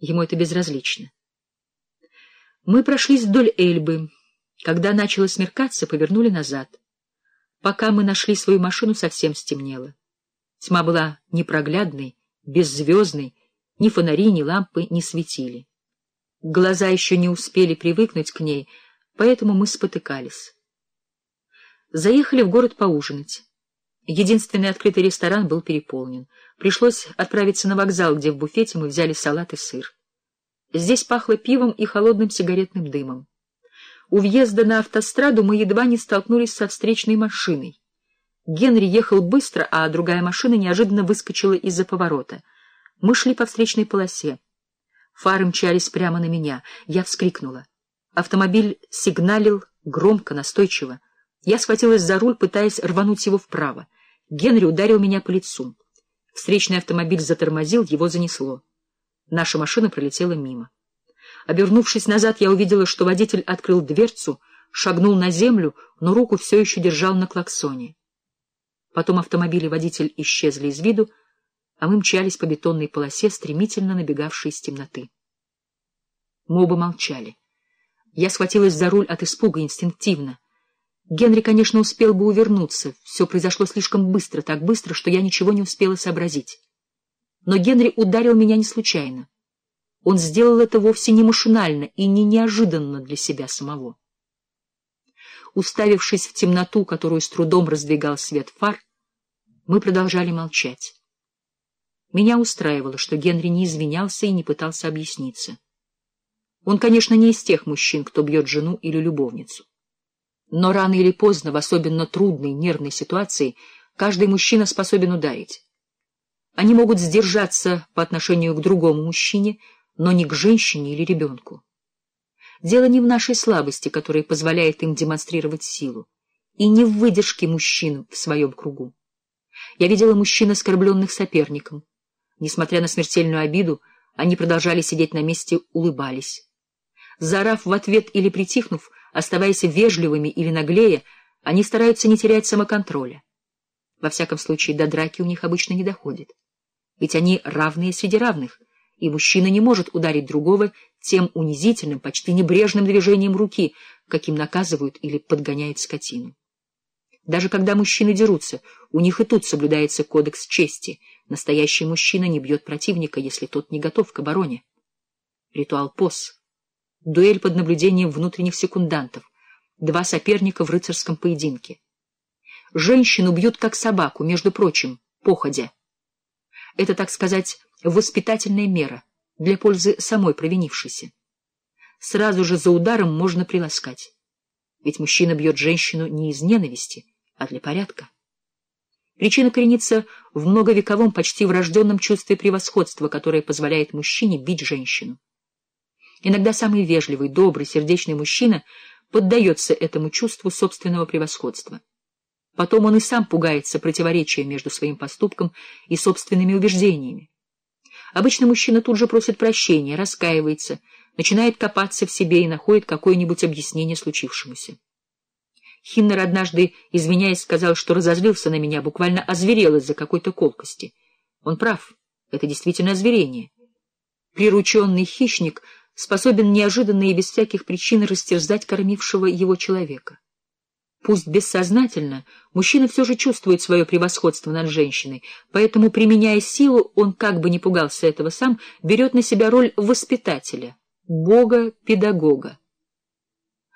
Ему это безразлично. Мы прошлись вдоль Эльбы. Когда начало смеркаться, повернули назад. Пока мы нашли свою машину, совсем стемнело. Тьма была непроглядной, беззвездной, ни фонари, ни лампы не светили. Глаза еще не успели привыкнуть к ней, поэтому мы спотыкались. Заехали в город поужинать. Единственный открытый ресторан был переполнен. Пришлось отправиться на вокзал, где в буфете мы взяли салат и сыр. Здесь пахло пивом и холодным сигаретным дымом. У въезда на автостраду мы едва не столкнулись со встречной машиной. Генри ехал быстро, а другая машина неожиданно выскочила из-за поворота. Мы шли по встречной полосе. Фары мчались прямо на меня. Я вскрикнула. Автомобиль сигналил громко, настойчиво. Я схватилась за руль, пытаясь рвануть его вправо. Генри ударил меня по лицу. Встречный автомобиль затормозил, его занесло. Наша машина пролетела мимо. Обернувшись назад, я увидела, что водитель открыл дверцу, шагнул на землю, но руку все еще держал на клаксоне. Потом автомобиль и водитель исчезли из виду, а мы мчались по бетонной полосе, стремительно набегавшей из темноты. Мы оба молчали. Я схватилась за руль от испуга инстинктивно. Генри, конечно, успел бы увернуться. Все произошло слишком быстро, так быстро, что я ничего не успела сообразить. Но Генри ударил меня не случайно. Он сделал это вовсе не машинально и не неожиданно для себя самого. Уставившись в темноту, которую с трудом раздвигал свет фар, мы продолжали молчать. Меня устраивало, что Генри не извинялся и не пытался объясниться. Он, конечно, не из тех мужчин, кто бьет жену или любовницу. Но рано или поздно, в особенно трудной нервной ситуации, каждый мужчина способен ударить. Они могут сдержаться по отношению к другому мужчине, но не к женщине или ребенку. Дело не в нашей слабости, которая позволяет им демонстрировать силу, и не в выдержке мужчин в своем кругу. Я видела мужчин, оскорбленных соперником. Несмотря на смертельную обиду, они продолжали сидеть на месте, улыбались. Зарав в ответ или притихнув, оставаясь вежливыми или наглее, они стараются не терять самоконтроля. Во всяком случае, до драки у них обычно не доходит. Ведь они равные среди равных, и мужчина не может ударить другого тем унизительным, почти небрежным движением руки, каким наказывают или подгоняют скотину. Даже когда мужчины дерутся, у них и тут соблюдается кодекс чести. Настоящий мужчина не бьет противника, если тот не готов к обороне. Ритуал ПОС. Дуэль под наблюдением внутренних секундантов. Два соперника в рыцарском поединке. Женщину бьют как собаку, между прочим, походя. Это, так сказать, воспитательная мера для пользы самой провинившейся. Сразу же за ударом можно приласкать. Ведь мужчина бьет женщину не из ненависти, а для порядка. Причина коренится в многовековом, почти врожденном чувстве превосходства, которое позволяет мужчине бить женщину. Иногда самый вежливый, добрый, сердечный мужчина поддается этому чувству собственного превосходства. Потом он и сам пугается противоречия между своим поступком и собственными убеждениями. Обычно мужчина тут же просит прощения, раскаивается, начинает копаться в себе и находит какое-нибудь объяснение случившемуся. Хиннер однажды, извиняясь, сказал, что разозлился на меня, буквально озверел из-за какой-то колкости. Он прав, это действительно озверение. Прирученный хищник способен неожиданно и без всяких причин растерзать кормившего его человека. Пусть бессознательно, мужчина все же чувствует свое превосходство над женщиной, поэтому, применяя силу, он, как бы не пугался этого сам, берет на себя роль воспитателя, бога-педагога.